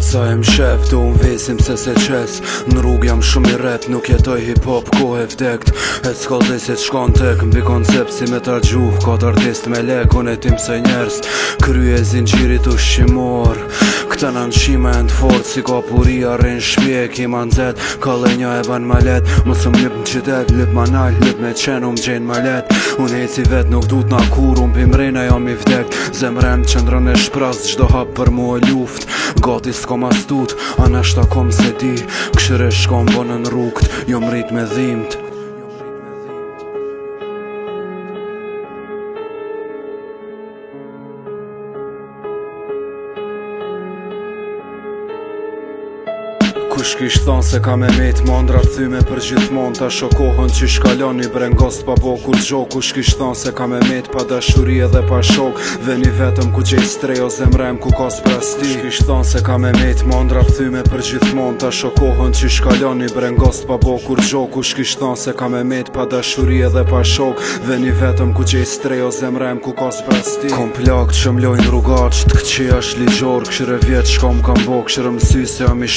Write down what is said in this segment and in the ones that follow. Sa e shef, do më visim se se qes Në rrug jam shumë i rep, nuk jetoj hip-hop Ko e vdekt E s'ko dhe si shkon tek, mbi koncept si me të rgjuh kot artist me lek, e tim se njerës kryezin zinë qirit u shqimor Këta në nëshime e në të fort Si ka puri a rinë shpje e ki ma nëzet Kale një e ban ma let Mësë më lip në qytet Lip ma nalë, lip me qenë Unë gjenë ma let Unë e vet nuk du të na kur Unë pëm mrejnë e jam i vdek Zem që ndrën e shpras Gjdo hap për mu e luft Gati s'ko ma stut A kom se di Këshire shkom bonë në rukt Jo mrit rrit me dhimt Kush kish thon se ka me met mondra thyme për gjithmon Ta shokohën që shkallon një brengost pa bo kur gjo Kush kish thon se ka me met pa dashuri edhe pa shok Dhe një vetëm ku gjej strejo zemrem ku kos prasti Kush kish thon se ka me met mondra thyme për gjithmon Ta shokohën që shkallon një brengost pa bo kur gjo Kush kish thon se ka me met pa dashuri edhe pa shok Dhe një vetëm ku gjej strejo zemrem ku kos prasti Kom plak që mlojnë rrugat që të këqia është ligjor Kshire vjetë shkom kam bo kshire mësysja mi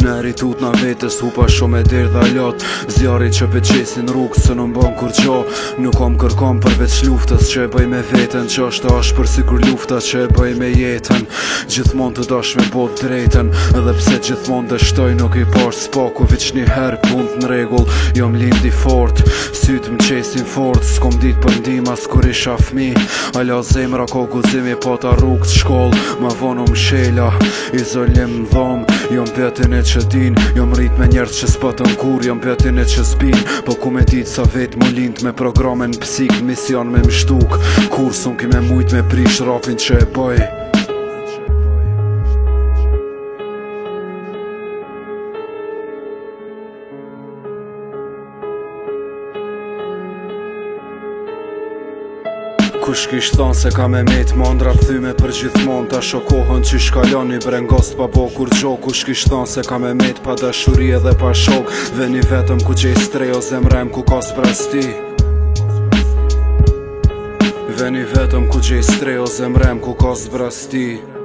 Në eritut në vetës u pa shumë e dirë dhe lot Zjarri që pe qesin rrugë së në mbon kur qo Nuk om kërkom përveç luftës që e bëj me vetën Që është ashtë për sikur lufta që e bëj me jetën Gjithmon të dash me bot drejten Edhe pse gjithmon dështoj shtoj nuk i por Spaku vich një herë punt në regull Jo më lindi fort Sytë më qesin fort S'kom dit për ndima s'kur isha fmi Ala zemra ko guzimi po ta rrugë të shkoll Më vonu më shela Izolim dhom Jo më e vetinit që din Jom rrit me njerës që s'pëtën kur Jom e që s'bin Po ku me dit sa vet mu lind Me programen psik, mision me mshtuk Kur sun ki me mujt me prish rapin që e bëj Kur sun ki me mujt me prish rapin që e Kush kisht thonë se kam e met mondra pthyme për gjithmonë Ta shokohën që shkallon i brengost pa bo kur gjo Kush kisht thonë se kam e met pa dashuri edhe pa shok Veni vetëm ku gjej strejo zemrem ku ka s'prasti Veni vetëm ku gjej strejo zemrem ku ka brasti